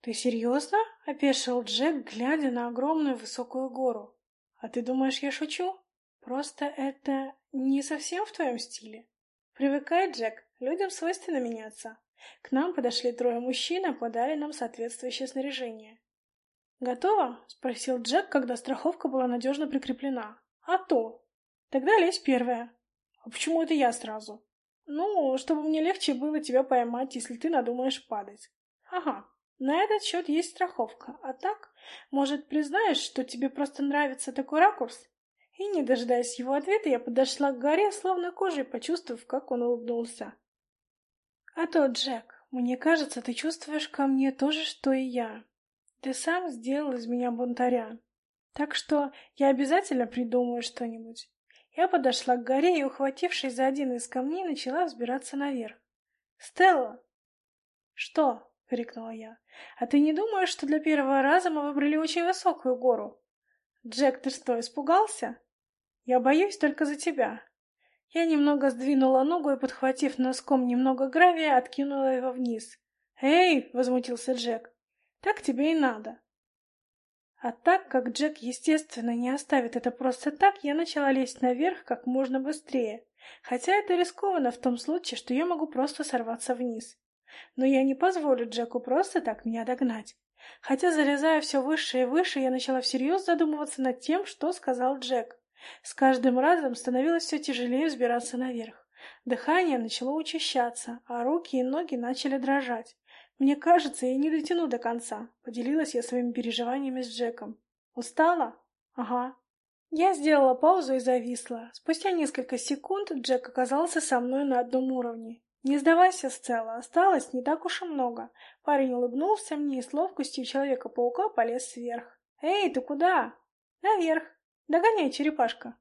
«Ты серьезно?» — опешил Джек, глядя на огромную высокую гору. «А ты думаешь, я шучу? Просто это не совсем в твоем стиле. Привыкай, Джек, людям свойственно меняться». К нам подошли трое мужчин и подали нам соответствующее снаряжение. «Готово?» — спросил Джек, когда страховка была надежно прикреплена. «А то!» «Тогда лезь первая». «А почему это я сразу?» «Ну, чтобы мне легче было тебя поймать, если ты надумаешь падать». «Ага, на этот счет есть страховка. А так, может, признаешь, что тебе просто нравится такой ракурс?» И, не дожидаясь его ответа, я подошла к горе, словно кожей почувствовав, как он улыбнулся. «А то, Джек, мне кажется, ты чувствуешь ко мне то же, что и я. Ты сам сделал из меня бунтаря. Так что я обязательно придумаю что-нибудь». Я подошла к горе и, ухватившись за один из камней, начала взбираться наверх. «Стелла!» «Что?» — крикнула я. «А ты не думаешь, что для первого раза мы выбрали очень высокую гору?» «Джек, ты что, испугался?» «Я боюсь только за тебя. Я немного сдвинула ногу и, подхватив носком немного гравия, откинула его вниз. «Эй!» — возмутился Джек. «Так тебе и надо». А так как Джек, естественно, не оставит это просто так, я начала лезть наверх как можно быстрее. Хотя это рискованно в том случае, что я могу просто сорваться вниз. Но я не позволю Джеку просто так меня догнать. Хотя, залезая все выше и выше, я начала всерьез задумываться над тем, что сказал Джек. С каждым разом становилось все тяжелее взбираться наверх. Дыхание начало учащаться, а руки и ноги начали дрожать. «Мне кажется, я не дотяну до конца», — поделилась я своими переживаниями с Джеком. «Устала?» «Ага». Я сделала паузу и зависла. Спустя несколько секунд Джек оказался со мной на одном уровне. «Не сдавайся, Стелла, осталось не так уж и много». Парень улыбнулся мне и с ловкостью Человека-паука полез сверх. «Эй, ты куда?» «Наверх». «Догоняй, черепашка!»